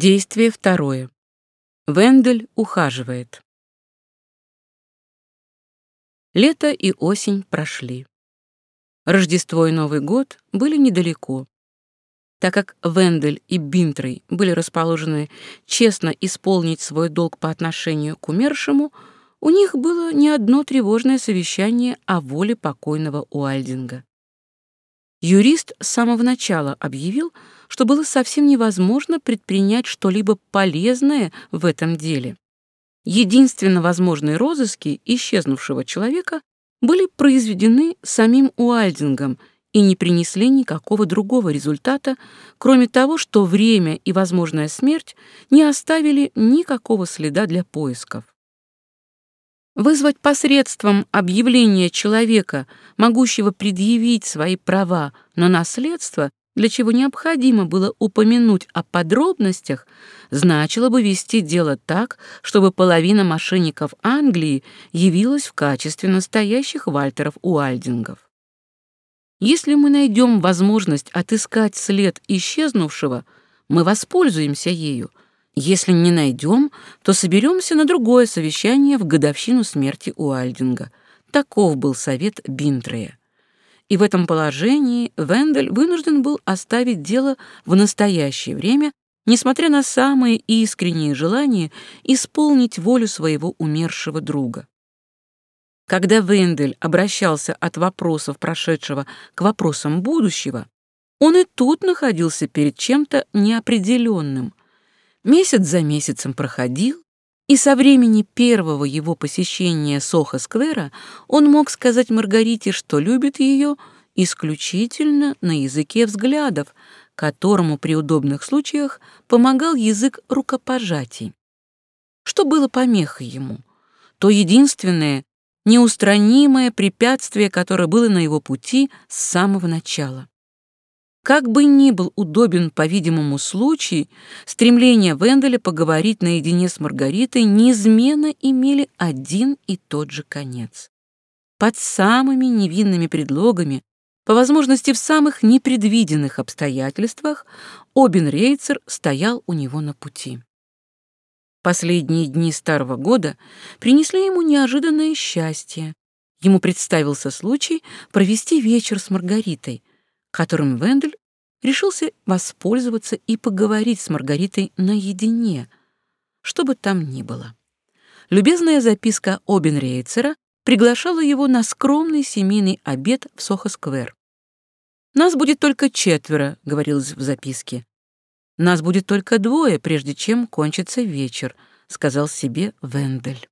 Действие второе. Вендель ухаживает. Лето и осень прошли. Рождество и Новый год были недалеко. Так как Вендель и Бинтрей были расположены честно исполнить свой долг по отношению к умершему, у них было не одно тревожное совещание о воле покойного Уальдинга. Юрист с самого начала объявил, что было совсем невозможно предпринять что-либо полезное в этом деле. Единственно возможные розыски исчезнувшего человека были произведены самим Уальдингом и не принесли никакого другого результата, кроме того, что время и возможная смерть не оставили никакого следа для поисков. Вызвать посредством объявления человека, могущего предъявить свои права на наследство, для чего необходимо было упомянуть о подробностях, значило бы вести дело так, чтобы половина мошенников Англии явилась в качестве настоящих Вальтеров Уальдингов. Если мы найдем возможность отыскать след исчезнувшего, мы воспользуемся ею. Если не найдем, то соберемся на другое совещание в годовщину смерти Уальдинга. Таков был совет Бинтрея. И в этом положении Вендель вынужден был оставить дело в настоящее время, несмотря на самые искренние желания исполнить волю своего умершего друга. Когда Вендель обращался от вопросов прошедшего к вопросам будущего, он и тут находился перед чем-то неопределенным. Месяц за месяцем проходил, и со времени первого его посещения Сохо-сквера он мог сказать Маргарите, что любит ее исключительно на языке взглядов, которому при удобных случаях помогал язык рукопожатий. Что было помехой ему? То единственное, неустранимое препятствие, которое было на его пути с самого начала. Как бы ни был удобен, по-видимому, случай, стремления Венделя поговорить наедине с Маргаритой неизменно имели один и тот же конец. Под самыми невинными предлогами, по возможности в самых непредвиденных обстоятельствах, Обин Рейцер стоял у него на пути. Последние дни старого года принесли ему неожиданное счастье. Ему представился случай провести вечер с Маргаритой, которым Вендель решился воспользоваться и поговорить с Маргаритой наедине, что бы там ни было. Любезная записка Обенрейцера приглашала его на скромный семейный обед в Сохо-сквер. «Нас будет только четверо», — говорилось в записке. «Нас будет только двое, прежде чем кончится вечер», — сказал себе Вендель.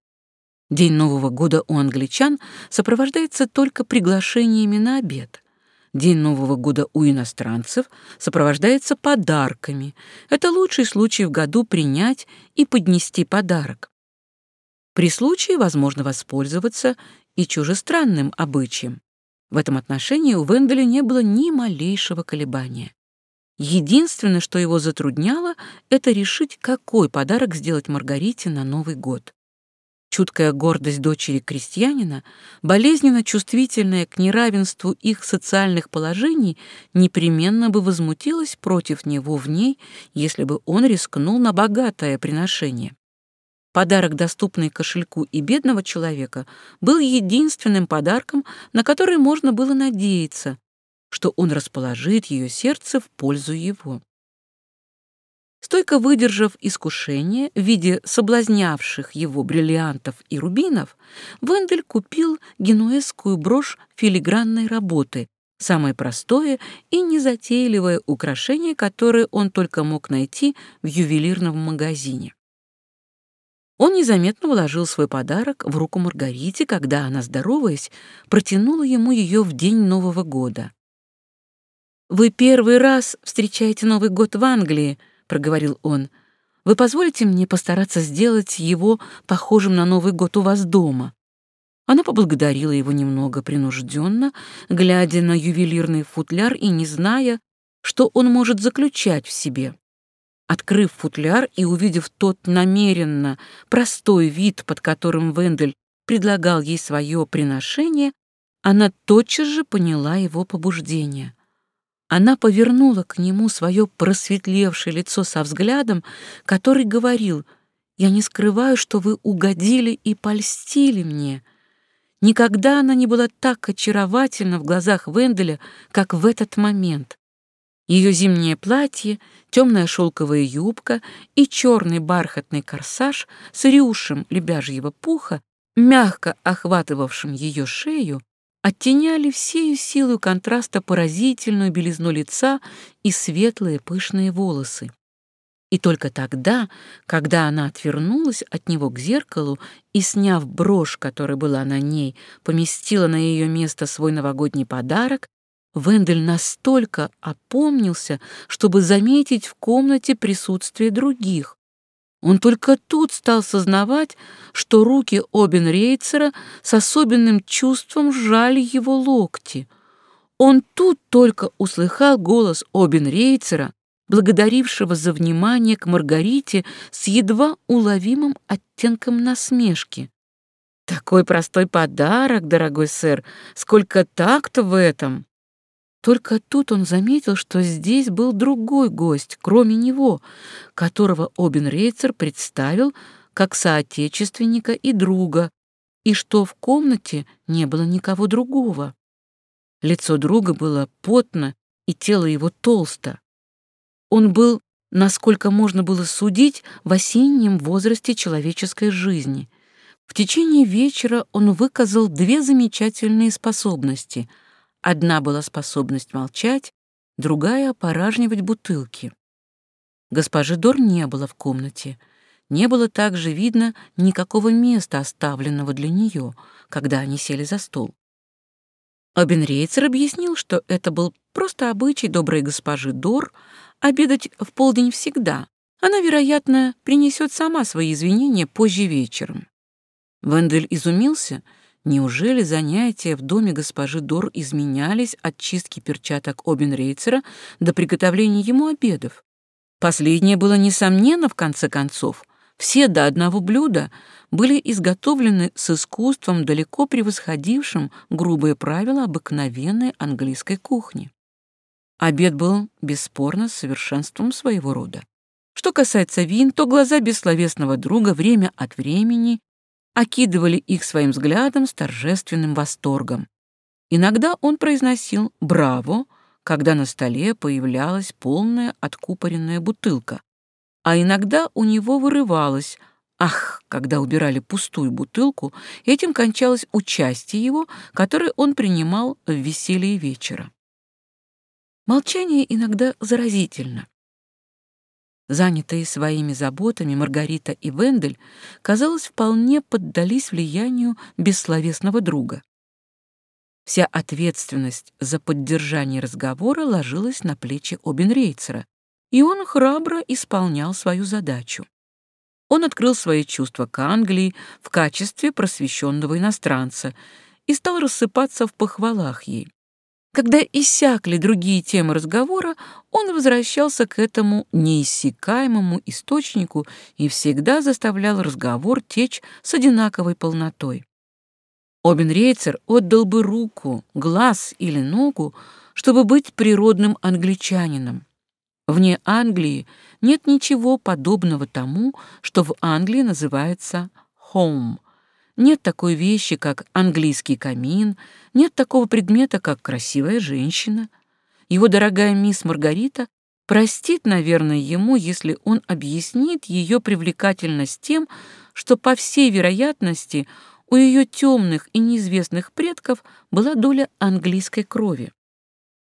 День Нового года у англичан сопровождается только приглашениями на обед. День Нового года у иностранцев сопровождается подарками. Это лучший случай в году принять и поднести подарок. При случае возможно воспользоваться и чужестранным обычаем. В этом отношении у Венделя не было ни малейшего колебания. Единственное, что его затрудняло, это решить, какой подарок сделать Маргарите на Новый год. Чуткая гордость дочери крестьянина, болезненно чувствительная к неравенству их социальных положений, непременно бы возмутилась против него в ней, если бы он рискнул на богатое приношение. Подарок, доступный кошельку и бедного человека, был единственным подарком, на который можно было надеяться, что он расположит ее сердце в пользу его. Стойко выдержав искушение в виде соблазнявших его бриллиантов и рубинов, Вендель купил генуэзскую брошь филигранной работы, самое простое и незатейливое украшение, которое он только мог найти в ювелирном магазине. Он незаметно вложил свой подарок в руку Маргарите, когда она, здороваясь, протянула ему ее в день Нового года. «Вы первый раз встречаете Новый год в Англии», — проговорил он, — «вы позволите мне постараться сделать его похожим на Новый год у вас дома?» Она поблагодарила его немного принужденно, глядя на ювелирный футляр и не зная, что он может заключать в себе. Открыв футляр и увидев тот намеренно простой вид, под которым Вендель предлагал ей свое приношение, она тотчас же поняла его побуждение. Она повернула к нему свое просветлевшее лицо со взглядом, который говорил «Я не скрываю, что вы угодили и польстили мне». Никогда она не была так очаровательна в глазах Венделя, как в этот момент. Ее зимнее платье, темная шелковая юбка и черный бархатный корсаж с рюшем лебяжьего пуха, мягко охватывавшим ее шею, оттеняли всею силу контраста поразительную белизну лица и светлые пышные волосы. И только тогда, когда она отвернулась от него к зеркалу и, сняв брошь, которая была на ней, поместила на ее место свой новогодний подарок, Вендель настолько опомнился, чтобы заметить в комнате присутствие других, он только тут стал сознавать, что руки Обенрейцера с особенным чувством сжали его локти. Он тут только услыхал голос Обенрейцера, благодарившего за внимание к Маргарите с едва уловимым оттенком насмешки. «Такой простой подарок, дорогой сэр! Сколько такта в этом!» Только тут он заметил, что здесь был другой гость, кроме него, которого Обенрейцер представил как соотечественника и друга, и что в комнате не было никого другого. Лицо друга было потно, и тело его толсто. Он был, насколько можно было судить, в осеннем возрасте человеческой жизни. В течение вечера он выказал две замечательные способности — Одна была способность молчать, другая — опоражнивать бутылки. Госпожи Дор не было в комнате. Не было также видно никакого места, оставленного для нее, когда они сели за стол. Обенрейцер объяснил, что это был просто обычай доброй госпожи Дор обедать в полдень всегда. Она, вероятно, принесет сама свои извинения позже вечером. Вендель изумился — Неужели занятия в доме госпожи Дор изменялись от чистки перчаток Обенрейцера до приготовления ему обедов? Последнее было несомненно, в конце концов. Все до одного блюда были изготовлены с искусством, далеко превосходившим грубые правила обыкновенной английской кухни. Обед был бесспорно совершенством своего рода. Что касается вин, то глаза бессловесного друга время от времени окидывали их своим взглядом с торжественным восторгом. Иногда он произносил «Браво!», когда на столе появлялась полная откупоренная бутылка, а иногда у него вырывалось «Ах!», когда убирали пустую бутылку, этим кончалось участие его, которое он принимал в веселье вечера. Молчание иногда заразительно. Занятые своими заботами, Маргарита и Вендель, казалось, вполне поддались влиянию бессловесного друга. Вся ответственность за поддержание разговора ложилась на плечи Обенрейцера, и он храбро исполнял свою задачу. Он открыл свои чувства к Англии в качестве просвещенного иностранца и стал рассыпаться в похвалах ей. Когда иссякли другие темы разговора, он возвращался к этому неиссякаемому источнику и всегда заставлял разговор течь с одинаковой полнотой. Обенрейцер отдал бы руку, глаз или ногу, чтобы быть природным англичанином. Вне Англии нет ничего подобного тому, что в Англии называется «home», нет такой вещи, как английский камин, нет такого предмета, как красивая женщина. Его дорогая мисс Маргарита простит, наверное, ему, если он объяснит ее привлекательность тем, что, по всей вероятности, у ее темных и неизвестных предков была доля английской крови.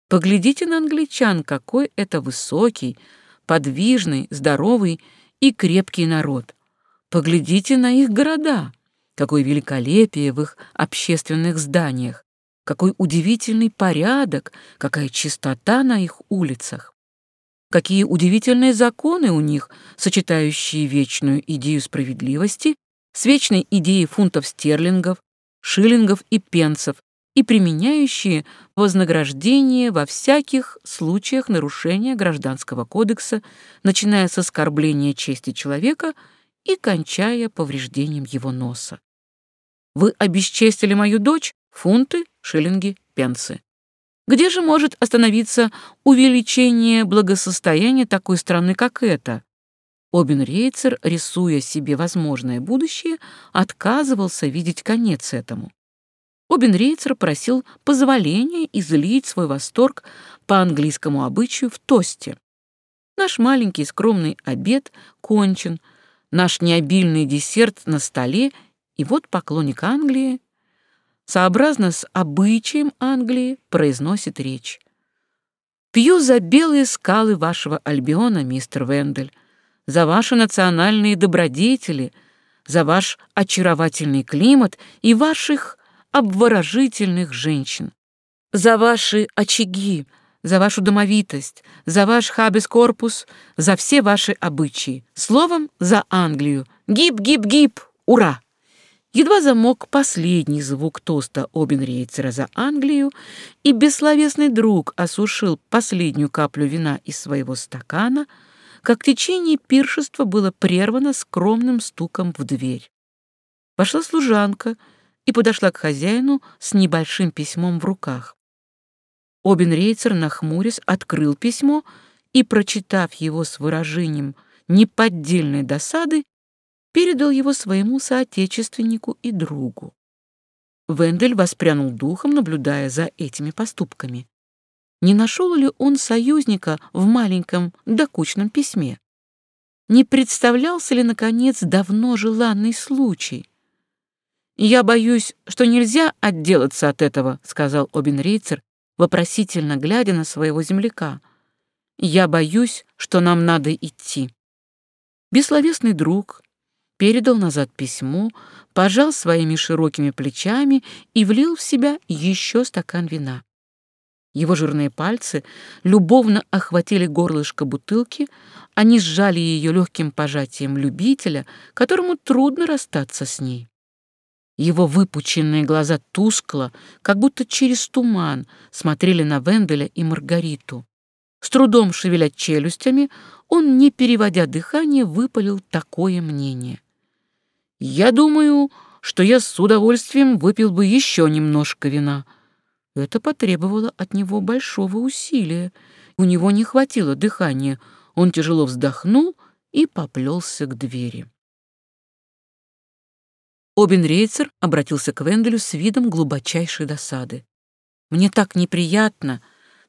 Поглядите на англичан, какой это высокий, подвижный, здоровый и крепкий народ. Поглядите на их города — Какое великолепие в их общественных зданиях, какой удивительный порядок, какая чистота на их улицах. Какие удивительные законы у них, сочетающие вечную идею справедливости с вечной идеей фунтов стерлингов, шиллингов и пенсов и применяющие вознаграждение во всяких случаях нарушения Гражданского кодекса, начиная с оскорбления чести человека и кончая повреждением его носа. Вы обесчестили мою дочь? Фунты, шиллинги, пенсы. Где же может остановиться увеличение благосостояния такой страны, как эта? Обенрейцер, рисуя себе возможное будущее, отказывался видеть конец этому. Обенрейцер просил позволения излить свой восторг по английскому обычаю в тосте. Наш маленький скромный обед кончен, наш необильный десерт на столе, и вот поклонник Англии сообразно с обычаем Англии, произносит речь. «Пью за белые скалы вашего Альбиона, мистер Вендель, за ваши национальные добродетели, за ваш очаровательный климат и ваших обворожительных женщин, за ваши очаги, за вашу домовитость, за ваш хабис-корпус, за все ваши обычаи. Словом, за Англию. Гип-гип-гип! Ура!» Едва замок последний звук тоста Обенрейцера за Англию, и бессловесный друг осушил последнюю каплю вина из своего стакана, как течение пиршества было прервано скромным стуком в дверь. Пошла служанка и подошла к хозяину с небольшим письмом в руках. Обенрейцер, нахмурясь, открыл письмо и, прочитав его с выражением неподдельной досады, передал его своему соотечественнику и другу. Вендель воспрянул духом, наблюдая за этими поступками. Не нашел ли он союзника в маленьком докучном письме? Не представлялся ли, наконец, давно желанный случай? «Я боюсь, что нельзя отделаться от этого», — сказал Обенрейцер, вопросительно глядя на своего земляка. «Я боюсь, что нам надо идти». Бессловесный друг, передал назад письмо, пожал своими широкими плечами и влил в себя еще стакан вина. Его жирные пальцы любовно охватили горлышко бутылки, они сжали ее легким пожатием любителя, которому трудно расстаться с ней. Его выпученные глаза тускло, как будто через туман, смотрели на Венделя и Маргариту. С трудом шевеля челюстями, он, не переводя дыхание, выпалил такое мнение. Я думаю, что я с удовольствием выпил бы еще немножко вина. Это потребовало от него большого усилия. У него не хватило дыхания. Он тяжело вздохнул и поплелся к двери. Обенрейцер обратился к Венделю с видом глубочайшей досады. «Мне так неприятно,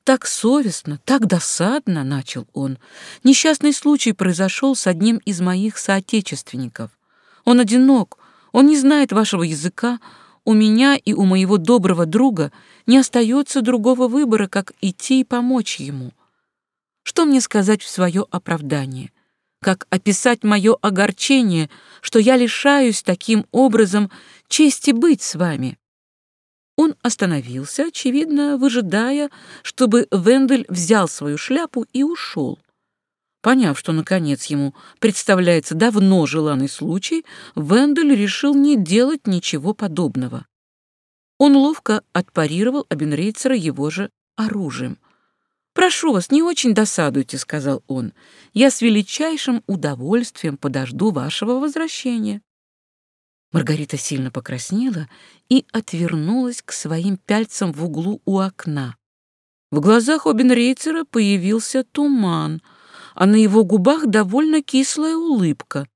так совестно, так досадно», — начал он. «Несчастный случай произошел с одним из моих соотечественников. Он одинок, он не знает вашего языка. У меня и у моего доброго друга не остается другого выбора, как идти и помочь ему. Что мне сказать в свое оправдание? Как описать мое огорчение, что я лишаюсь таким образом чести быть с вами?» Он остановился, очевидно, выжидая, чтобы Вендель взял свою шляпу и ушел. Поняв, что, наконец, ему представляется давно желанный случай, Вендель решил не делать ничего подобного. Он ловко отпарировал Абенрейцера его же оружием. «Прошу вас, не очень досадуйте», — сказал он. «Я с величайшим удовольствием подожду вашего возвращения». Маргарита сильно покраснела и отвернулась к своим пяльцам в углу у окна. В глазах Обенрейцера появился туман — а на его губах довольно кислая улыбка.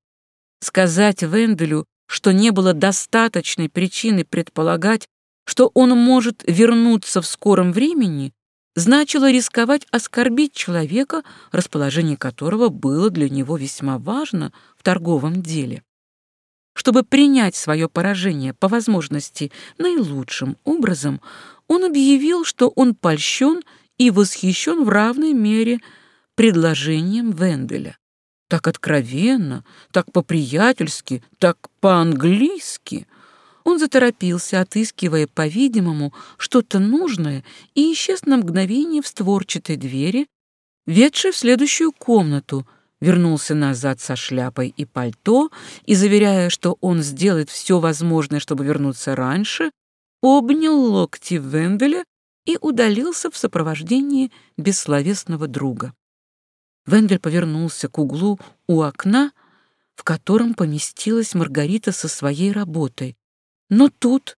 Сказать Венделю, что не было достаточной причины предполагать, что он может вернуться в скором времени, значило рисковать оскорбить человека, расположение которого было для него весьма важно в торговом деле. Чтобы принять свое поражение по возможности наилучшим образом, он объявил, что он польщен и восхищен в равной мере предложением Венделя. Так откровенно, так по-приятельски, так по-английски. Он заторопился, отыскивая, по-видимому, что-то нужное, и исчез на мгновение в створчатой двери, ведшей в следующую комнату, вернулся назад со шляпой и пальто и, заверяя, что он сделает все возможное, чтобы вернуться раньше, обнял локти Венделя и удалился в сопровождении бессловесного друга. Вендель повернулся к углу у окна, в котором поместилась Маргарита со своей работой. Но тут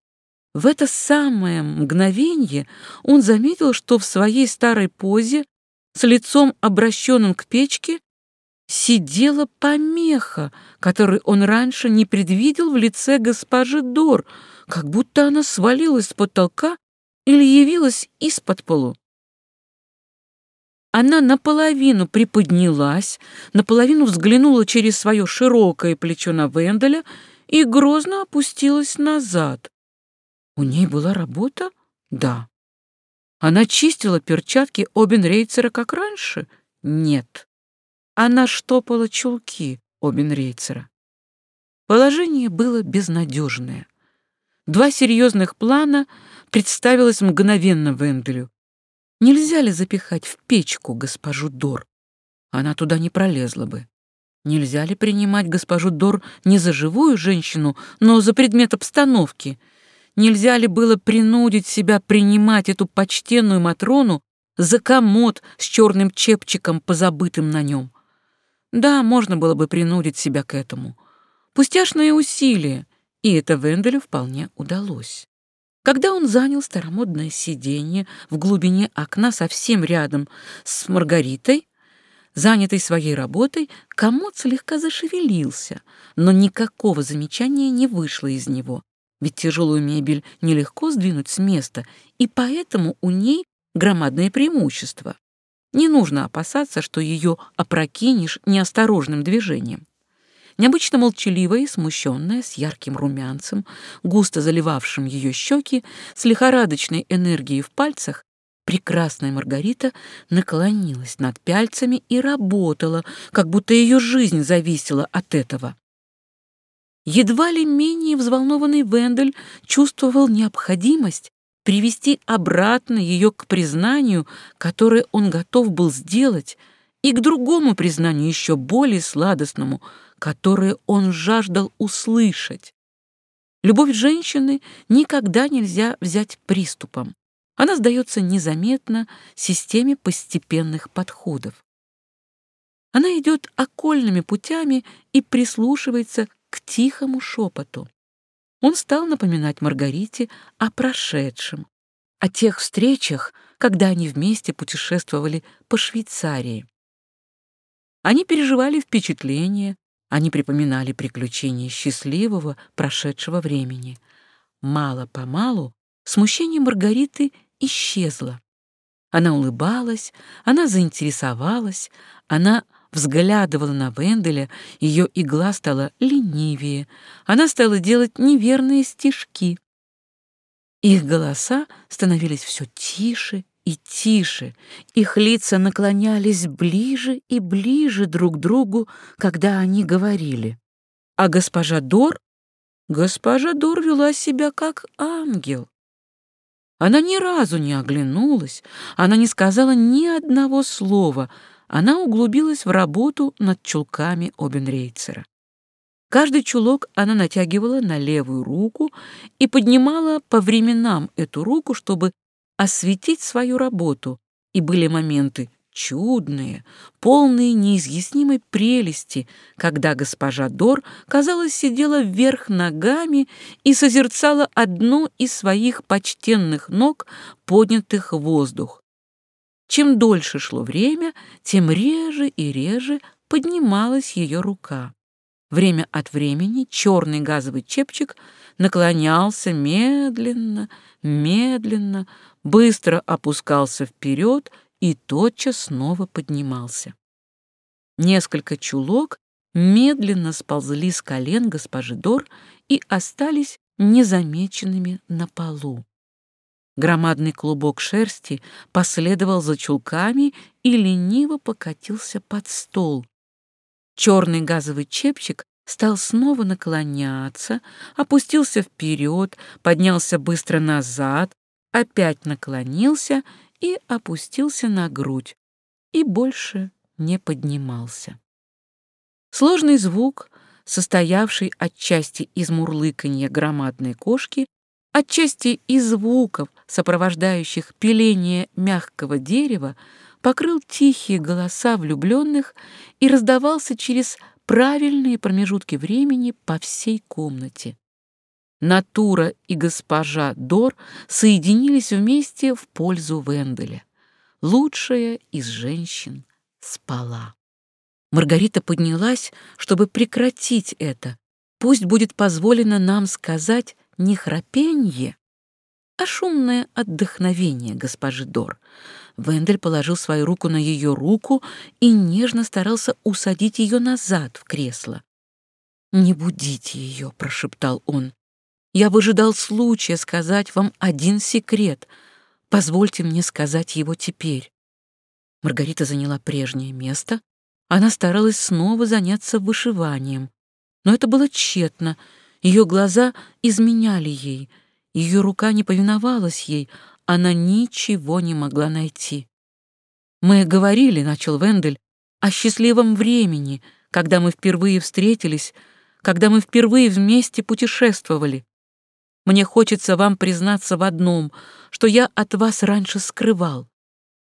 В это самое мгновение он заметил, что в своей старой позе, с лицом обращенным к печке, сидела помеха, которую он раньше не предвидел в лице госпожи Дор, как будто она свалилась с потолка или явилась из-под полу. Она наполовину приподнялась, наполовину взглянула через свое широкое плечо на Венделя и грозно опустилась назад. У ней была работа? Да. Она чистила перчатки Обенрейцера как раньше? Нет. Она штопала чулки Обенрейцера. Положение было безнадежное. Два серьезных плана представилось мгновенно Венделю. Нельзя ли запихать в печку госпожу Дор? Она туда не пролезла бы. Нельзя ли принимать госпожу Дор не за живую женщину, но за предмет обстановки? Нельзя ли было принудить себя принимать эту почтенную Матрону за комод с черным чепчиком, позабытым на нем? Да, можно было бы принудить себя к этому. Пустяшное усилие, и это Венделю вполне удалось. Когда он занял старомодное сиденье в глубине окна совсем рядом с Маргаритой, занятой своей работой, комод слегка зашевелился, но никакого замечания не вышло из него, ведь тяжелую мебель нелегко сдвинуть с места, и поэтому у ней громадное преимущество. Не нужно опасаться, что ее опрокинешь неосторожным движением. Необычно молчаливая и смущенная, с ярким румянцем, густо заливавшим ее щеки, с лихорадочной энергией в пальцах, прекрасная Маргарита наклонилась над пяльцами и работала, как будто ее жизнь зависела от этого. Едва ли менее взволнованный Вендель чувствовал необходимость привести обратно ее к признанию, которое он готов был сделать, и к другому признанию еще более сладостному, которое он жаждал услышать. Любовь женщины никогда нельзя взять приступом. Она сдается незаметно системе постепенных подходов. Она идет окольными путями и прислушивается к тихому шепоту. Он стал напоминать Маргарите о прошедшем, о тех встречах, когда они вместе путешествовали по Швейцарии. Они переживали впечатления, они припоминали приключения счастливого прошедшего времени. Мало-помалу смущение Маргариты исчезло. Она улыбалась, она заинтересовалась, она взглядывала на Венделя, ее игла стала ленивее, она стала делать неверные стишки. Их голоса становились все тише и тише, их лица наклонялись ближе и ближе друг к другу, когда они говорили. А госпожа Дор? Госпожа Дор вела себя как ангел. Она ни разу не оглянулась, она не сказала ни одного слова — она углубилась в работу над чулками Обенрейцера. Каждый чулок она натягивала на левую руку и поднимала по временам эту руку, чтобы осветить свою работу, и были моменты чудные, полные неизъяснимой прелести, когда госпожа Дор, казалось, сидела вверх ногами и созерцала одну из своих почтенных ног, поднятых в воздух. Чем дольше шло время, тем реже и реже поднималась ее рука. Время от времени черный газовый чепчик наклонялся медленно, медленно, быстро опускался вперед и тотчас снова поднимался. Несколько чулок медленно сползли с колен госпожи Дор и остались незамеченными на полу. Громадный клубок шерсти последовал за чулками и лениво покатился под стол. Черный газовый чепчик стал снова наклоняться, опустился вперед, поднялся быстро назад, опять наклонился и опустился на грудь, и больше не поднимался. Сложный звук, состоявший отчасти из мурлыканья громадной кошки, отчасти и звуков, сопровождающих пиление мягкого дерева, покрыл тихие голоса влюбленных и раздавался через правильные промежутки времени по всей комнате. натура и госпожа Дор соединились вместе в пользу Венделя. Лучшая из женщин спала. Маргарита поднялась, чтобы прекратить это. Пусть будет позволено нам сказать не храпенье, а шумное отдохновение госпожи Дор. Вендель положил свою руку на ее руку и нежно старался усадить ее назад в кресло. «Не будите ее», — прошептал он. «Я выжидал случая сказать вам один секрет. Позвольте мне сказать его теперь». Маргарита заняла прежнее место. Она старалась снова заняться вышиванием. Но это было тщетно. Ее глаза изменяли ей. Ее рука не повиновалась ей. Она ничего не могла найти. «Мы говорили», — начал Вендель, — «о счастливом времени, когда мы впервые встретились, когда мы впервые вместе путешествовали. Мне хочется вам признаться в одном, что я от вас раньше скрывал.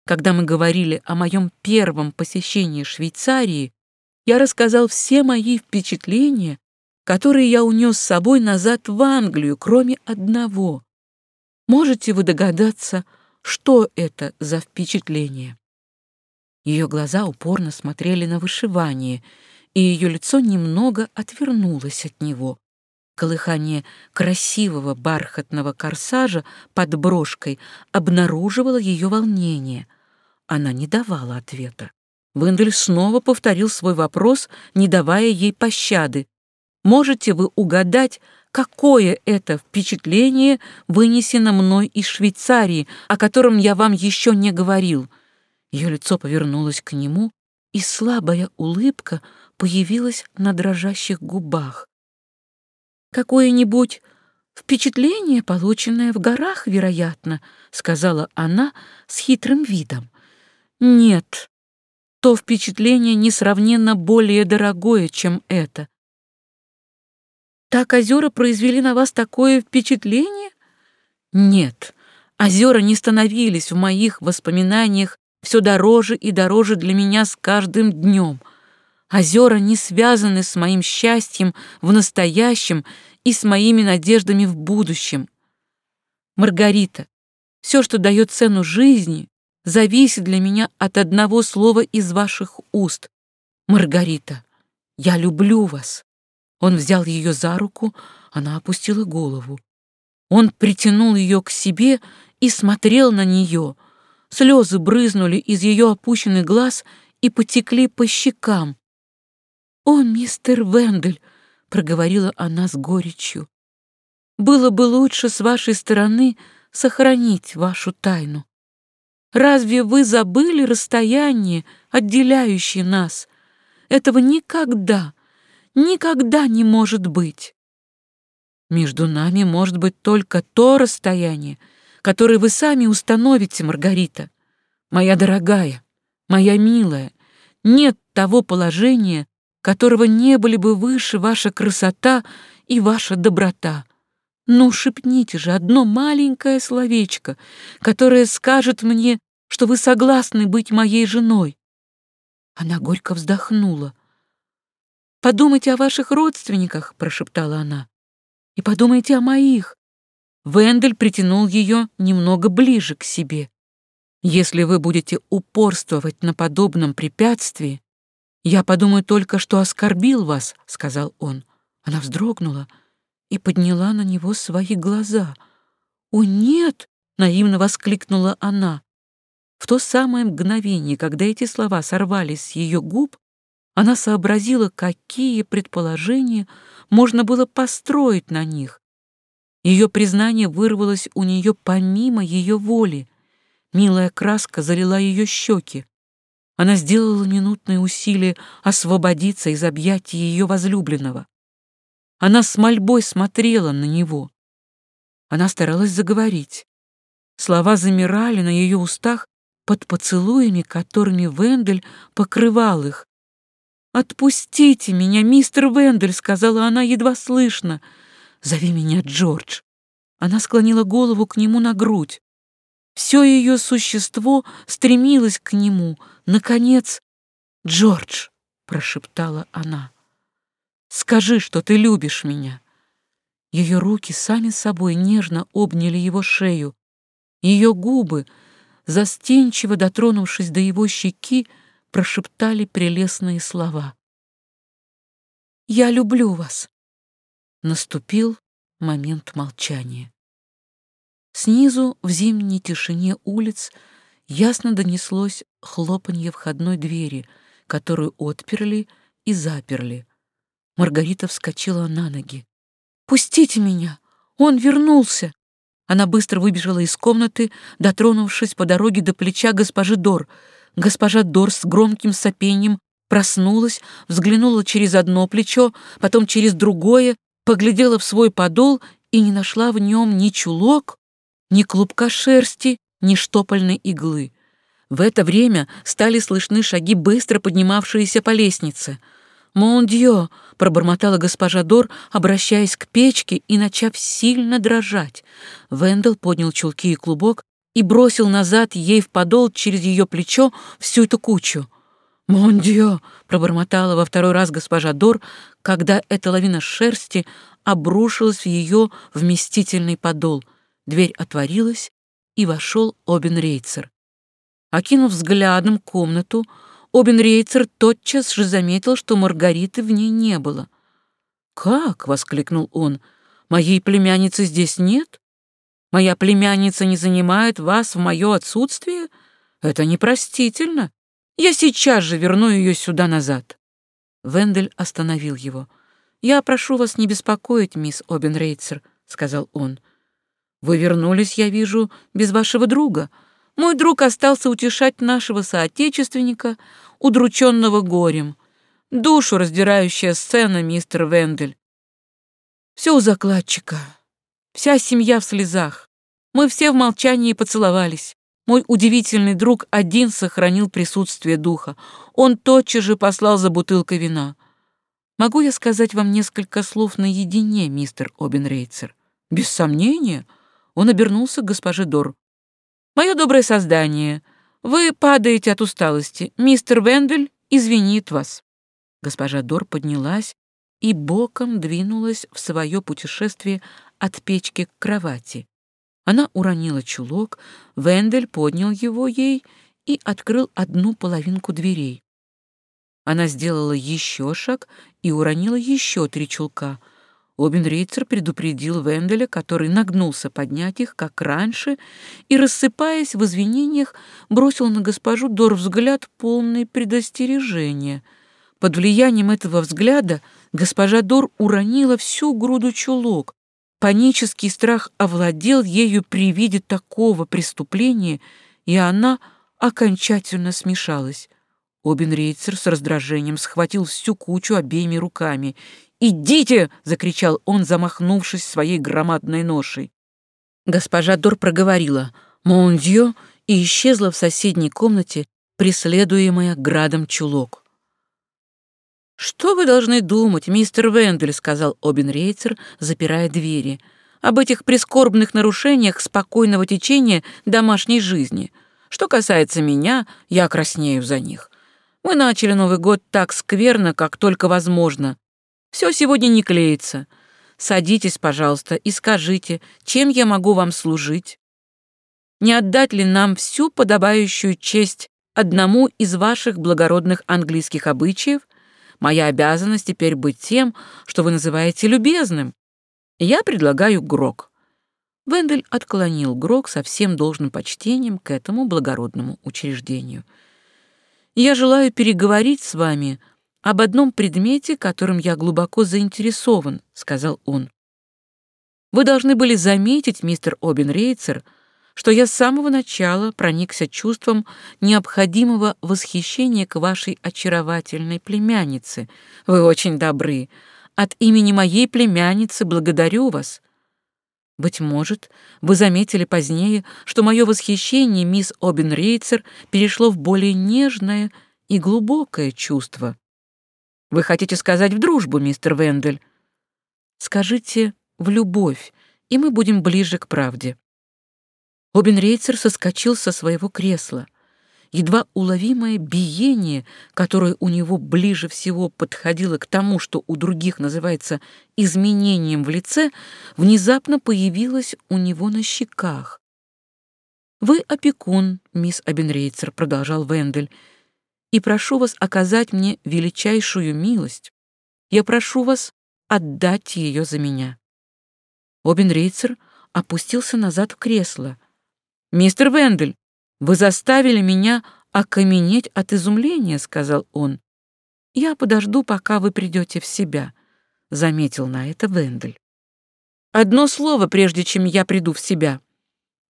Когда мы говорили о моем первом посещении Швейцарии, я рассказал все мои впечатления, которые я унес с собой назад в Англию, кроме одного. Можете вы догадаться, что это за впечатление? Ее глаза упорно смотрели на вышивание, и ее лицо немного отвернулось от него. Колыхание красивого бархатного корсажа под брошкой обнаруживало ее волнение. Она не давала ответа. Вендель снова повторил свой вопрос, не давая ей пощады. «Можете вы угадать, какое это впечатление вынесено мной из Швейцарии, о котором я вам еще не говорил?» Ее лицо повернулось к нему, и слабая улыбка появилась на дрожащих губах. «Какое-нибудь впечатление, полученное в горах, вероятно», — сказала она с хитрым видом. Нет, то впечатление несравненно более дорогое, чем это. Так озера произвели на вас такое впечатление? Нет, озера не становились в моих воспоминаниях все дороже и дороже для меня с каждым днем. Озера не связаны с моим счастьем в настоящем и с моими надеждами в будущем. Маргарита, все, что дает цену жизни, зависит для меня от одного слова из ваших уст. Маргарита, я люблю вас. Он взял ее за руку, она опустила голову. Он притянул ее к себе и смотрел на нее. Слезы брызнули из ее опущенных глаз и потекли по щекам. «О, мистер Вендель!» — проговорила она с горечью. «Было бы лучше с вашей стороны сохранить вашу тайну. Разве вы забыли расстояние, отделяющее нас? Этого никогда, никогда не может быть. Между нами может быть только то расстояние, которое вы сами установите, Маргарита. Моя дорогая, моя милая, нет того положения, которого не были бы выше ваша красота и ваша доброта. Ну, шепните же одно маленькое словечко, которое скажет мне, что вы согласны быть моей женой. Она горько вздохнула. «Подумайте о ваших родственниках», — прошептала она, — «и подумайте о моих». Вендель притянул ее немного ближе к себе. «Если вы будете упорствовать на подобном препятствии, я подумаю только, что оскорбил вас», — сказал он. Она вздрогнула и подняла на него свои глаза. «О, нет!» — наивно воскликнула она. В то самое мгновение, когда эти слова сорвались с ее губ, она сообразила, какие предположения можно было построить на них. Ее признание вырвалось у нее помимо ее воли. Милая краска залила ее щеки. Она сделала минутное усилие освободиться из объятий ее возлюбленного. Она с мольбой смотрела на него. Она старалась заговорить. Слова замирали на ее устах, под поцелуями, которыми Вендель покрывал их. «Отпустите меня, мистер Вендель», — сказала она едва слышно. «Зови меня Джордж». Она склонила голову к нему на грудь. Все ее существо стремилось к нему. Наконец, «Джордж», — прошептала она, — «скажи, что ты любишь меня». Ее руки сами собой нежно обняли его шею. Ее губы, застенчиво дотронувшись до его щеки, прошептали прелестные слова. «Я люблю вас». Наступил момент молчания. Снизу, в зимней тишине улиц, ясно донеслось хлопанье входной двери, которую отперли и заперли. Маргарита вскочила на ноги. «Пустите меня! Он вернулся!» Она быстро выбежала из комнаты, дотронувшись по дороге до плеча госпожи Дор. Госпожа Дор с громким сопением проснулась, взглянула через одно плечо, потом через другое, поглядела в свой подол и не нашла в нем ни чулок, ни клубка шерсти, ни штопольной иглы. В это время стали слышны шаги, быстро поднимавшиеся по лестнице — «Мон дьё!» — пробормотала госпожа Дор, обращаясь к печке и начав сильно дрожать. Вендел поднял чулки и клубок и бросил назад ей в подол через ее плечо всю эту кучу. «Мон дьё!» — пробормотала во второй раз госпожа Дор, когда эта лавина шерсти обрушилась в ее вместительный подол. Дверь отворилась, и вошел Обен Рейцер. Окинув взглядом комнату, Обенрейцер тотчас же заметил, что Маргариты в ней не было. «Как?» — воскликнул он. «Моей племянницы здесь нет? Моя племянница не занимает вас в мое отсутствие? Это непростительно. Я сейчас же верну ее сюда назад». Вендель остановил его. «Я прошу вас не беспокоить, мисс Обенрейцер», — сказал он. «Вы вернулись, я вижу, без вашего друга. Мой друг остался утешать нашего соотечественника, удрученного горем. Душу раздирающая сцена, мистер Вендель. Все у закладчика. Вся семья в слезах. Мы все в молчании поцеловались. Мой удивительный друг один сохранил присутствие духа. Он тотчас же послал за бутылкой вина. Могу я сказать вам несколько слов наедине, мистер Обенрейцер? Без сомнения. Он обернулся к госпоже Дор. Мое доброе создание — вы падаете от усталости. Мистер Вендель извинит вас. Госпожа Дор поднялась и боком двинулась в свое путешествие от печки к кровати. Она уронила чулок, Вендель поднял его ей и открыл одну половинку дверей. Она сделала еще шаг и уронила еще три чулка — Обенрейцер предупредил Венделя, который нагнулся поднять их, как раньше, и, рассыпаясь в извинениях, бросил на госпожу Дор взгляд полный предостережения. Под влиянием этого взгляда госпожа Дор уронила всю груду чулок. Панический страх овладел ею при виде такого преступления, и она окончательно смешалась. Обенрейцер с раздражением схватил всю кучу обеими руками «Идите!» — закричал он, замахнувшись своей громадной ношей. Госпожа Дор проговорила «Мон дьё» и исчезла в соседней комнате, преследуемая градом чулок. «Что вы должны думать, мистер Вендель?» — сказал Обенрейцер, запирая двери. «Об этих прискорбных нарушениях спокойного течения домашней жизни. Что касается меня, я краснею за них. Мы начали Новый год так скверно, как только возможно. Все сегодня не клеится. Садитесь, пожалуйста, и скажите, чем я могу вам служить? Не отдать ли нам всю подобающую честь одному из ваших благородных английских обычаев? Моя обязанность теперь быть тем, что вы называете любезным. Я предлагаю грок». Вендель отклонил грок со всем должным почтением к этому благородному учреждению. «Я желаю переговорить с вами об одном предмете, которым я глубоко заинтересован», — сказал он. «Вы должны были заметить, мистер Обенрейцер, что я с самого начала проникся чувством необходимого восхищения к вашей очаровательной племяннице. Вы очень добры. От имени моей племянницы благодарю вас. Быть может, вы заметили позднее, что мое восхищение мисс Обенрейцер перешло в более нежное и глубокое чувство. Вы хотите сказать в дружбу, мистер Вендель? Скажите в любовь, и мы будем ближе к правде. Обенрейцер соскочил со своего кресла. едва уловимое биение, которое у него ближе всего подходило к тому, что у других называется изменением в лице, внезапно появилось у него на щеках. «Вы опекун, мисс Абенрейцер», — продолжал Вендель, «и прошу вас оказать мне величайшую милость. Я прошу вас отдать ее за меня». Обенрейцер опустился назад в кресло. «Мистер Вендель, вы заставили меня окаменеть от изумления», — сказал он. «Я подожду, пока вы придете в себя», — заметил на это Вендель. «Одно слово, прежде чем я приду в себя.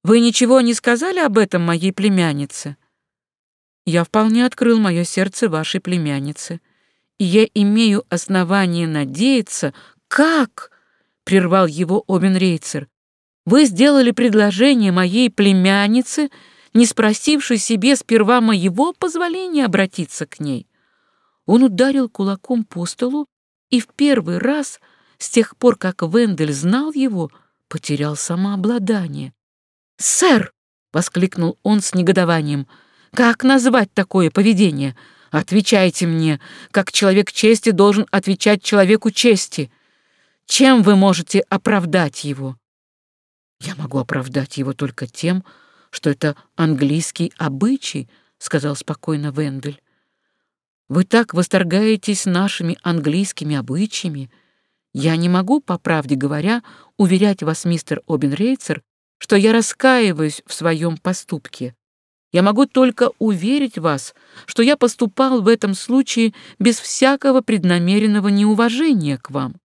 Вы ничего не сказали об этом моей племяннице?» «Я вполне открыл мое сердце вашей племяннице, и я имею основание надеяться, как...» — прервал его Обенрейцер. «Вы сделали предложение моей племяннице, не спросившей себе сперва моего позволения обратиться к ней». Он ударил кулаком по столу и в первый раз, с тех пор, как Вендель знал его, потерял самообладание. «Сэр!» — воскликнул он с негодованием. «Как назвать такое поведение? Отвечайте мне, как человек чести должен отвечать человеку чести. Чем вы можете оправдать его?» «Я могу оправдать его только тем, что это английский обычай», — сказал спокойно Вендель. «Вы так восторгаетесь нашими английскими обычаями. Я не могу, по правде говоря, уверять вас, мистер Обенрейцер, что я раскаиваюсь в своем поступке. Я могу только уверить вас, что я поступал в этом случае без всякого преднамеренного неуважения к вам.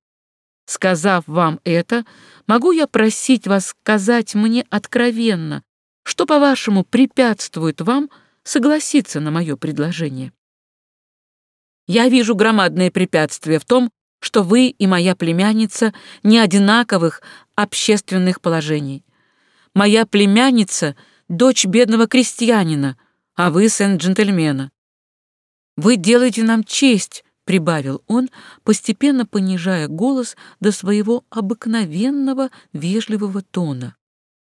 Сказав вам это, могу я просить вас сказать мне откровенно, что, по-вашему, препятствует вам согласиться на мое предложение? Я вижу громадное препятствие в том, что вы и моя племянница не одинаковых общественных положений. Моя племянница — дочь бедного крестьянина, а вы сын джентльмена. Вы делаете нам честь, — прибавил он, постепенно понижая голос до своего обыкновенного вежливого тона,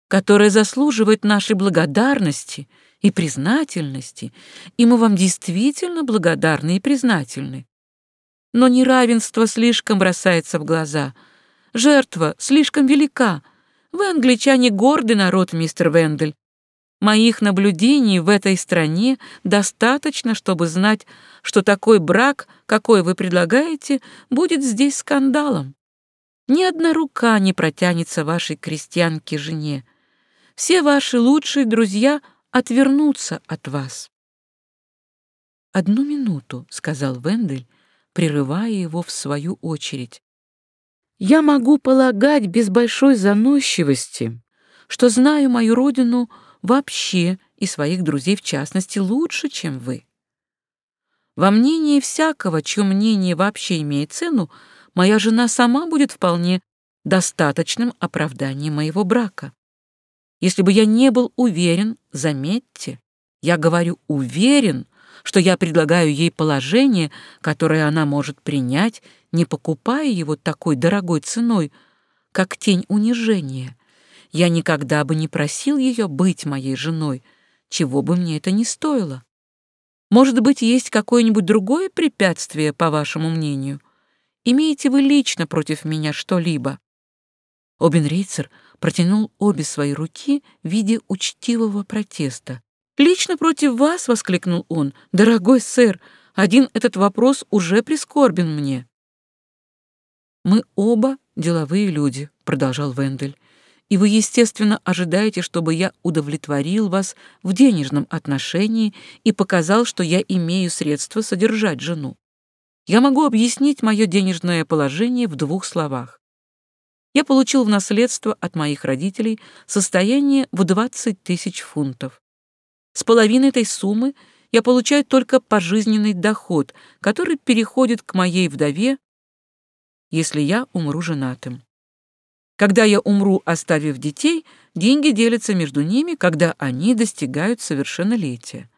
которая заслуживает нашей благодарности и признательности, и мы вам действительно благодарны и признательны. Но неравенство слишком бросается в глаза, жертва слишком велика, вы, англичане, гордый народ, мистер Вендель. Моих наблюдений в этой стране достаточно, чтобы знать, что такой брак, какой вы предлагаете, будет здесь скандалом. Ни одна рука не протянется вашей крестьянке-жене. Все ваши лучшие друзья отвернутся от вас. «Одну минуту», — сказал Вендель, прерывая его в свою очередь. Я могу полагать без большой заносчивости, что знаю мою родину вообще и своих друзей в частности лучше, чем вы. Во мнении всякого, чье мнение вообще имеет цену, моя жена сама будет вполне достаточным оправданием моего брака. Если бы я не был уверен, заметьте, я говорю уверен, что я предлагаю ей положение, которое она может принять, не покупая его такой дорогой ценой, как тень унижения. Я никогда бы не просил ее быть моей женой, чего бы мне это ни стоило. Может быть, есть какое-нибудь другое препятствие, по вашему мнению? Имеете вы лично против меня что-либо?» Обенрейцер протянул обе свои руки в виде учтивого протеста. «Лично против вас!» — воскликнул он. «Дорогой сэр, один этот вопрос уже прискорбен мне». «Мы оба деловые люди», — продолжал Вендель, «и вы, естественно, ожидаете, чтобы я удовлетворил вас в денежном отношении и показал, что я имею средства содержать жену. Я могу объяснить мое денежное положение в двух словах. Я получил в наследство от моих родителей состояние в 20 тысяч фунтов. С половиной этой суммы я получаю только пожизненный доход, который переходит к моей вдове, если я умру женатым. Когда я умру, оставив детей, деньги делятся между ними, когда они достигают совершеннолетия.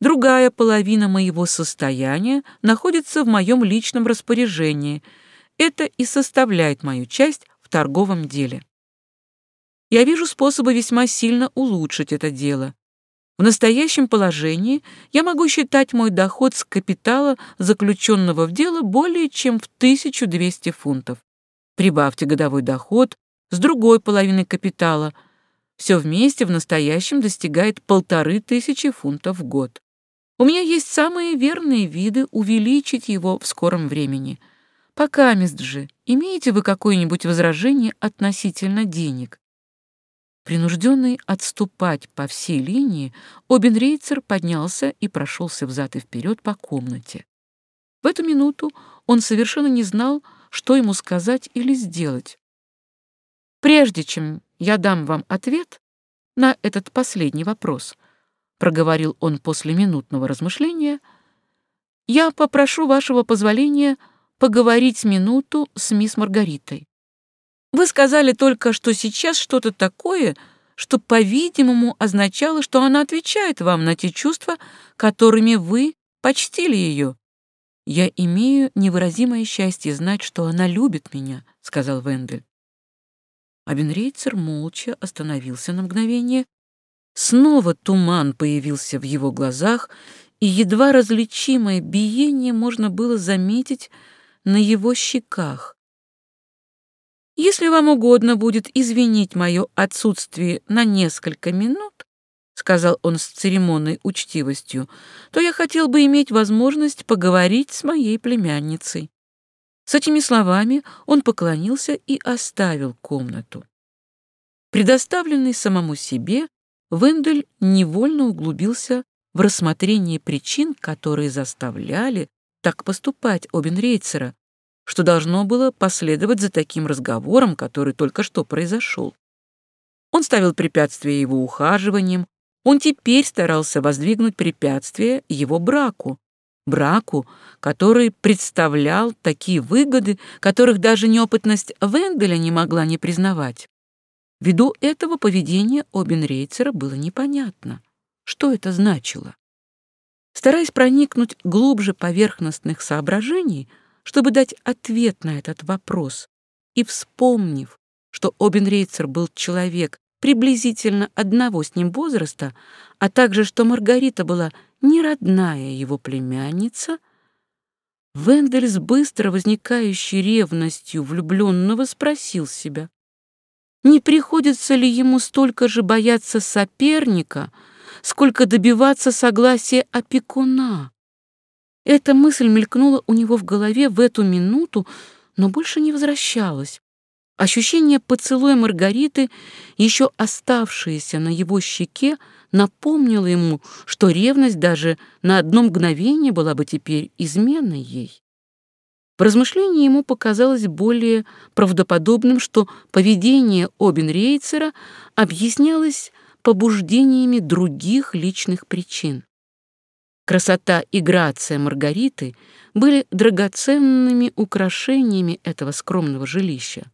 Другая половина моего состояния находится в моем личном распоряжении. Это и составляет мою часть в торговом деле. Я вижу способы весьма сильно улучшить это дело. В настоящем положении я могу считать мой доход с капитала, заключенного в дело, более чем в 1200 фунтов. Прибавьте годовой доход с другой половины капитала. Все вместе в настоящем достигает полторы тысячи фунтов в год. У меня есть самые верные виды увеличить его в скором времени. Пока, мисс Джи, имеете вы какое-нибудь возражение относительно денег? Принужденный отступать по всей линии, Обенрейцер поднялся и прошелся взад и вперед по комнате. В эту минуту он совершенно не знал, что ему сказать или сделать. «Прежде чем я дам вам ответ на этот последний вопрос», проговорил он после минутного размышления, «я попрошу вашего позволения поговорить минуту с мисс Маргаритой. Вы сказали только, что сейчас что-то такое, что, по-видимому, означало, что она отвечает вам на те чувства, которыми вы почтили ее. «Я имею невыразимое счастье знать, что она любит меня», — сказал Вендель. Абенрейцер молча остановился на мгновение. Снова туман появился в его глазах, и едва различимое биение можно было заметить на его щеках. Если вам угодно будет извинить мое отсутствие на несколько минут, сказал он с церемонной учтивостью, то я хотел бы иметь возможность поговорить с моей племянницей. С этими словами он поклонился и оставил комнату. Предоставленный самому себе, Вендель невольно углубился в рассмотрение причин, которые заставляли так поступать Обенрейцера, что должно было последовать за таким разговором, который только что произошел. Он ставил препятствия его ухаживаниям, он теперь старался воздвигнуть препятствие его браку, браку, который представлял такие выгоды, которых даже неопытность Венделя не могла не признавать. Ввиду этого поведения Обенрейцера было непонятно, что это значило. Стараясь проникнуть глубже поверхностных соображений, чтобы дать ответ на этот вопрос, и вспомнив, что Обенрейцер был человек приблизительно одного с ним возраста, а также что Маргарита была не родная его племянница, Вендель с быстро возникающей ревностью влюбленного спросил себя, не приходится ли ему столько же бояться соперника, сколько добиваться согласия опекуна? Эта мысль мелькнула у него в голове в эту минуту, но больше не возвращалась. Ощущение поцелуя Маргариты, еще оставшееся на его щеке, напомнило ему, что ревность даже на одно мгновение была бы теперь изменой ей. В размышлении ему показалось более правдоподобным, что поведение Обенрейцера объяснялось побуждениями других личных причин. Красота и грация Маргариты были драгоценными украшениями этого скромного жилища.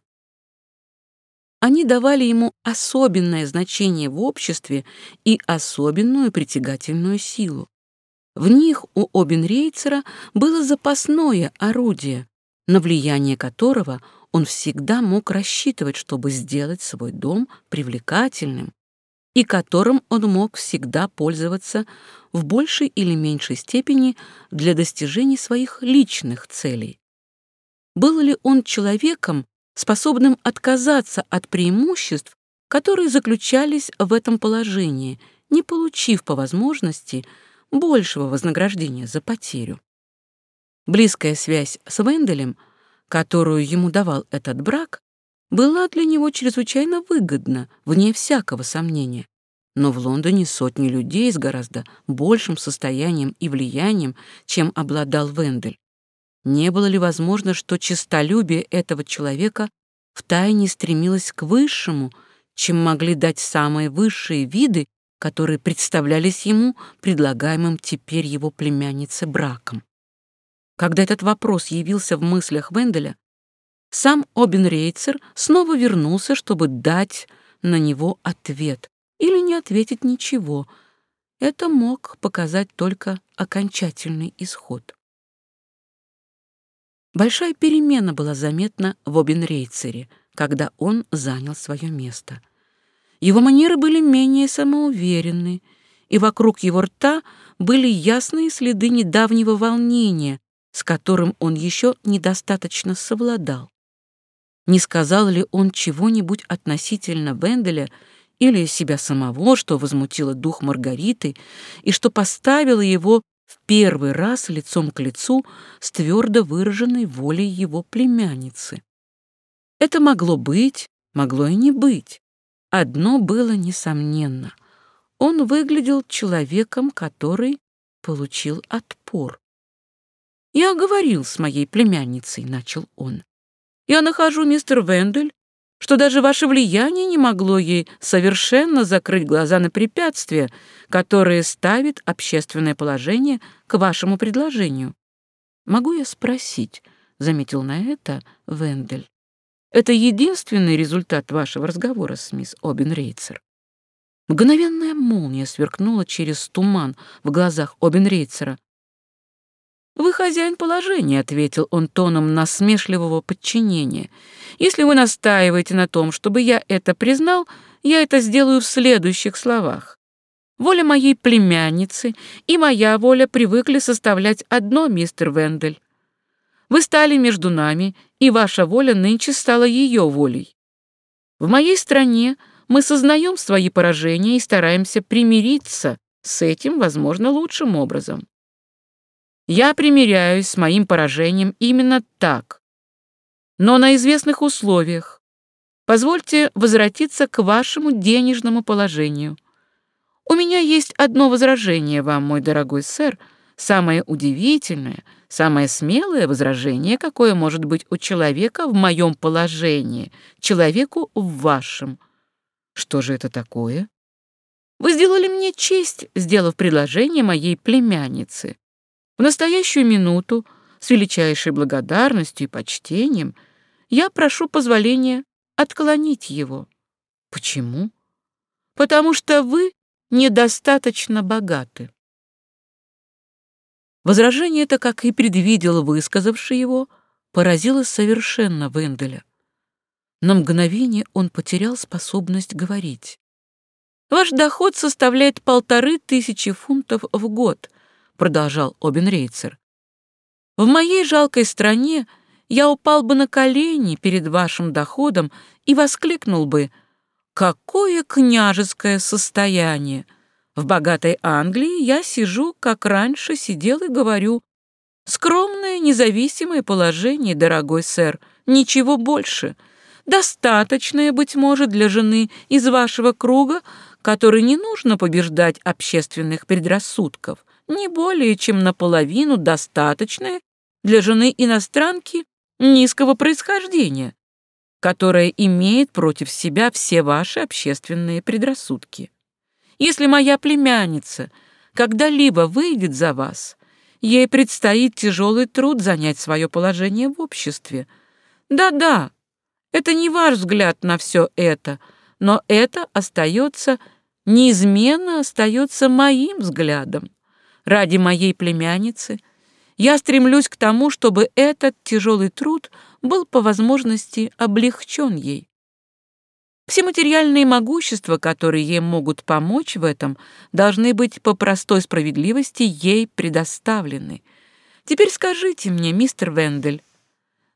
Они давали ему особенное значение в обществе и особенную притягательную силу. В них у Обенрейцера было запасное орудие, на влияние которого он всегда мог рассчитывать, чтобы сделать свой дом привлекательным, и которым он мог всегда пользоваться в большей или меньшей степени для достижения своих личных целей. Был ли он человеком, способным отказаться от преимуществ, которые заключались в этом положении, не получив по возможности большего вознаграждения за потерю? Близкая связь с Венделем, которую ему давал этот брак, была для него чрезвычайно выгодна, вне всякого сомнения. Но в Лондоне сотни людей с гораздо большим состоянием и влиянием, чем обладал Вендель. Не было ли возможно, что честолюбие этого человека втайне стремилось к высшему, чем могли дать самые высшие виды, которые представлялись ему предлагаемым теперь его племяннице браком? Когда этот вопрос явился в мыслях Венделя, сам Обенрейцер снова вернулся, чтобы дать на него ответ или не ответить ничего. Это мог показать только окончательный исход. Большая перемена была заметна в Обенрейцере, когда он занял свое место. Его манеры были менее самоуверенны, и вокруг его рта были ясные следы недавнего волнения, с которым он еще недостаточно совладал. Не сказал ли он чего-нибудь относительно Венделя или себя самого, что возмутило дух Маргариты и что поставило его в первый раз лицом к лицу с твердо выраженной волей его племянницы? Это могло быть, могло и не быть. Одно было несомненно. Он выглядел человеком, который получил отпор. «Я говорил с моей племянницей», — начал он. «Я нахожу, мистер Вендель, что даже ваше влияние не могло ей совершенно закрыть глаза на препятствия, которые ставит общественное положение к вашему предложению. Могу я спросить, — заметил на это Вендель, это единственный результат вашего разговора с мисс Обенрейцер. Мгновенная молния сверкнула через туман в глазах Обенрейцера. «Вы хозяин положения», — ответил он тоном насмешливого подчинения. «Если вы настаиваете на том, чтобы я это признал, я это сделаю в следующих словах. Воля моей племянницы и моя воля привыкли составлять одно, мистер Вендель. Вы стали между нами, и ваша воля нынче стала ее волей. В моей стране мы сознаем свои поражения и стараемся примириться с этим, возможно, лучшим образом. Я примиряюсь с моим поражением именно так, но на известных условиях. Позвольте возвратиться к вашему денежному положению. У меня есть одно возражение вам, мой дорогой сэр, самое удивительное — Самое смелое возражение, какое может быть у человека в моем положении, человеку в вашем. Что же это такое? Вы сделали мне честь, сделав предложение моей племяннице. В настоящую минуту, с величайшей благодарностью и почтением, я прошу позволения отклонить его. Почему? Потому что вы недостаточно богаты. Возражение это, как и предвидел высказавший его, поразило совершенно Венделя. На мгновение он потерял способность говорить. «Ваш доход составляет полторы тысячи фунтов в год», — продолжал Обенрейцер. «В моей жалкой стране я упал бы на колени перед вашим доходом и воскликнул бы «Какое княжеское состояние!» В богатой Англии я сижу, как раньше сидел и говорю. Скромное, независимое положение, дорогой сэр, ничего больше. Достаточное, быть может, для жены из вашего круга, которой не нужно побеждать общественных предрассудков, не более чем наполовину достаточное для жены иностранки низкого происхождения, которая имеет против себя все ваши общественные предрассудки. Если моя племянница когда-либо выйдет за вас, ей предстоит тяжелый труд занять свое положение в обществе. Да-да, это не ваш взгляд на все это, но это остается, неизменно остается моим взглядом. Ради моей племянницы я стремлюсь к тому, чтобы этот тяжелый труд был по возможности облегчен ей. Все материальные могущества, которые ей могут помочь в этом, должны быть по простой справедливости ей предоставлены. Теперь скажите мне, мистер Вендель,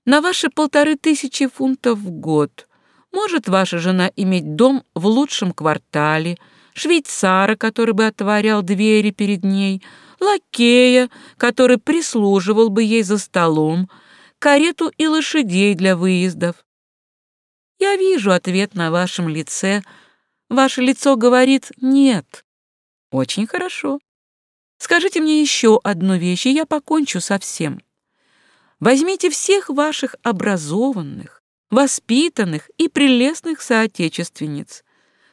на ваши полторы тысячи фунтов в год может ваша жена иметь дом в лучшем квартале, швейцара, который бы отворял двери перед ней, лакея, который прислуживал бы ей за столом, карету и лошадей для выездов, я вижу ответ на вашем лице. Ваше лицо говорит «нет». Очень хорошо. Скажите мне еще одну вещь, и я покончу со всем. Возьмите всех ваших образованных, воспитанных и прелестных соотечественниц.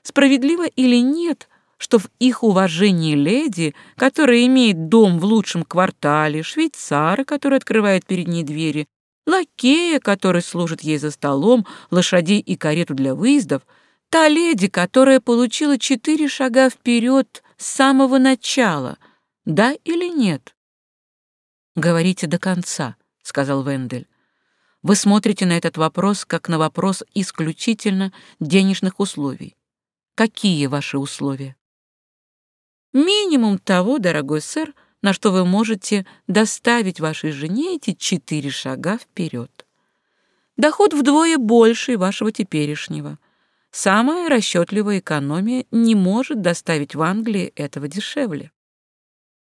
Справедливо или нет, что в их уважении леди, которая имеет дом в лучшем квартале, швейцара, который открывает перед ней двери, лакея, который служит ей за столом, лошадей и карету для выездов, та леди, которая получила четыре шага вперед с самого начала, да или нет? «Говорите до конца», — сказал Вендель. «Вы смотрите на этот вопрос как на вопрос исключительно денежных условий. Какие ваши условия?» Минимум того, дорогой сэр, на что вы можете доставить вашей жене эти четыре шага вперед. Доход вдвое больше вашего теперешнего. Самая расчетливая экономия не может доставить в Англии этого дешевле.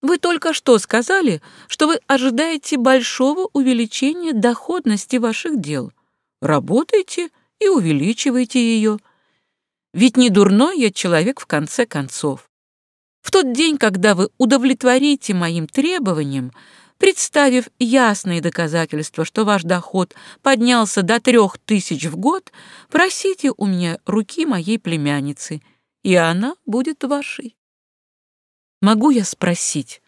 Вы только что сказали, что вы ожидаете большого увеличения доходности ваших дел. Работайте и увеличивайте ее. Ведь не дурной я человек в конце концов. В тот день, когда вы удовлетворите моим требованиям, представив ясные доказательства, что ваш доход поднялся до трех тысяч в год, просите у меня руки моей племянницы, и она будет вашей. Могу я спросить,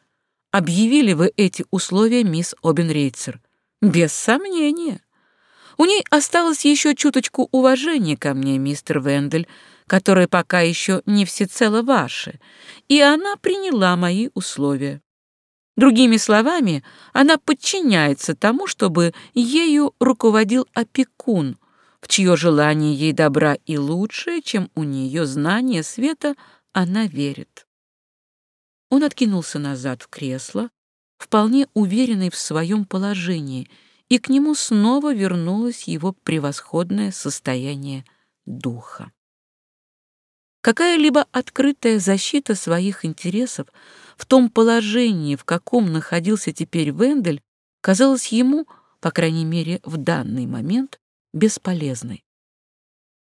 объявили вы эти условия, мисс Обенрейцер? Без сомнения. У ней осталось еще чуточку уважения ко мне, мистер Вендель, которое пока еще не всецело ваше, и она приняла мои условия. Другими словами, она подчиняется тому, чтобы ею руководил опекун, в чье желание ей добра и лучшее, чем у нее знание света, она верит. Он откинулся назад в кресло, вполне уверенный в своем положении, и к нему снова вернулось его превосходное состояние духа. Какая-либо открытая защита своих интересов в том положении, в каком находился теперь Вендель, казалась ему, по крайней мере в данный момент, бесполезной.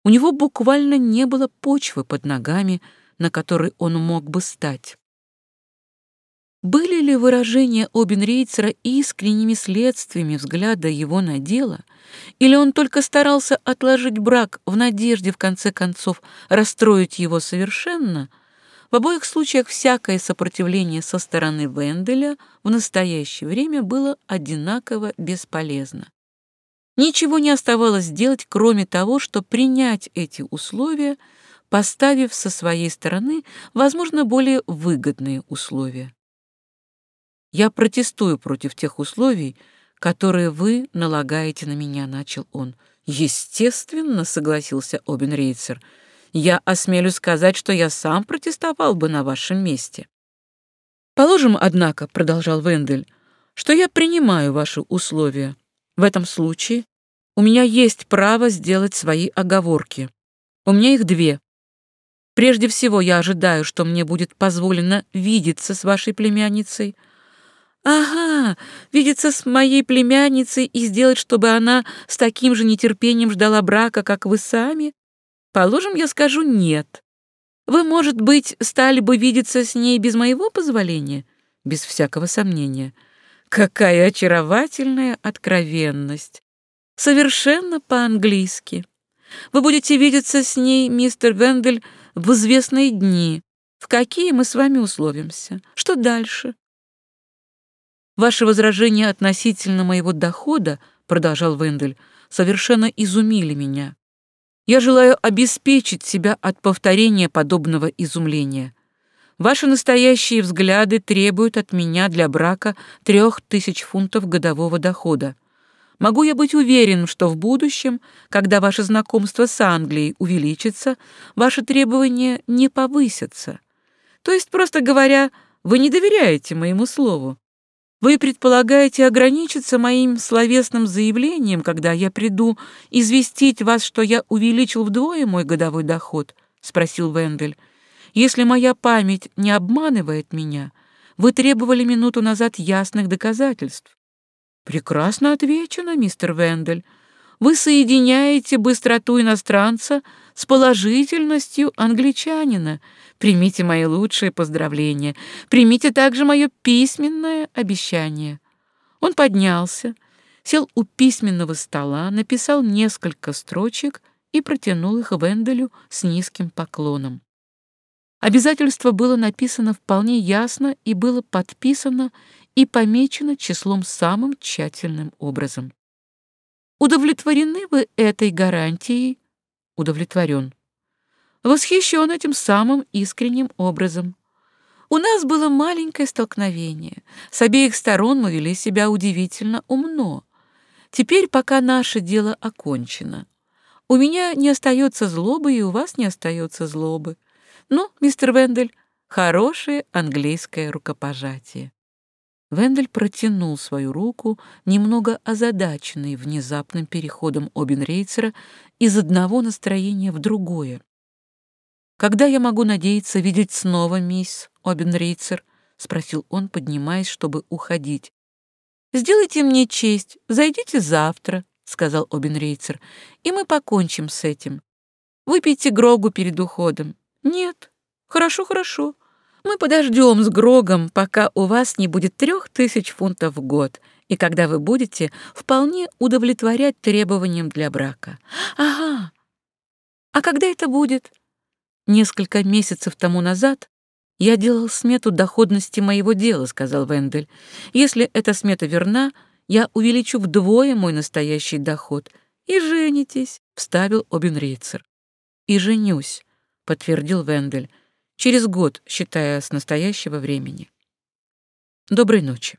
У него буквально не было почвы под ногами, на которой он мог бы стать. Были ли выражения Обенрейцера искренними следствиями взгляда его на дело, или он только старался отложить брак в надежде, в конце концов, расстроить его совершенно, в обоих случаях всякое сопротивление со стороны Венделя в настоящее время было одинаково бесполезно. Ничего не оставалось сделать, кроме того, что принять эти условия, поставив со своей стороны, возможно, более выгодные условия. Я протестую против тех условий, которые вы налагаете на меня, начал он. Естественно, согласился Обенрейцер. Я осмелюсь сказать, что я сам протестовал бы на вашем месте. Положим, однако, продолжал Вендель, что я принимаю ваши условия. В этом случае у меня есть право сделать свои оговорки. У меня их две. Прежде всего, я ожидаю, что мне будет позволено видеться с вашей племянницей — Ага, видеться с моей племянницей и сделать, чтобы она с таким же нетерпением ждала брака, как вы сами? Положим, я скажу «нет». Вы, может быть, стали бы видеться с ней без моего позволения? Без всякого сомнения. Какая очаровательная откровенность. Совершенно по-английски. Вы будете видеться с ней, мистер Вендель, в известные дни. В какие мы с вами условимся? Что дальше? Ваши возражения относительно моего дохода, продолжал Вендель, совершенно изумили меня. Я желаю обеспечить себя от повторения подобного изумления. Ваши настоящие взгляды требуют от меня для брака трех тысяч фунтов годового дохода. Могу я быть уверен, что в будущем, когда ваше знакомство с Англией увеличится, ваши требования не повысятся? То есть, просто говоря, вы не доверяете моему слову. Вы предполагаете ограничиться моим словесным заявлением, когда я приду известить вас, что я увеличил вдвое мой годовой доход? спросил Вендель. Если моя память не обманывает меня, вы требовали минуту назад ясных доказательств. Прекрасно отвечено, мистер Вендель. Вы соединяете быстроту иностранца с положительностью англичанина. Примите мои лучшие поздравления. Примите также мое письменное обещание. Он поднялся, сел у письменного стола, написал несколько строчек и протянул их Венделю с низким поклоном. Обязательство было написано вполне ясно и было подписано и помечено числом самым тщательным образом. Удовлетворены вы этой гарантией? Удовлетворен. Восхищен этим самым искренним образом. У нас было маленькое столкновение. С обеих сторон мы вели себя удивительно умно. Теперь, пока наше дело окончено, у меня не остается злобы, и у вас не остается злобы. Ну, мистер Вендель, хорошее английское рукопожатие. Вендель протянул свою руку, немного озадаченный внезапным переходом Обенрейцера из одного настроения в другое. «Когда я могу надеяться видеть снова мисс Обенрейцер?» — спросил он, поднимаясь, чтобы уходить. «Сделайте мне честь, зайдите завтра», — сказал Обенрейцер, «и мы покончим с этим. Выпейте Грогу перед уходом». «Нет, хорошо, хорошо. Мы подождем с Грогом, пока у вас не будет трех тысяч фунтов в год, и когда вы будете вполне удовлетворять требованиям для брака». «Ага. А когда это будет?» Несколько месяцев тому назад я делал смету доходности моего дела, сказал Вендель. Если эта смета верна, я увеличу вдвое мой настоящий доход. И женитесь, вставил Обенрейцер. И женюсь, подтвердил Вендель. Через год, считая с настоящего времени. Доброй ночи.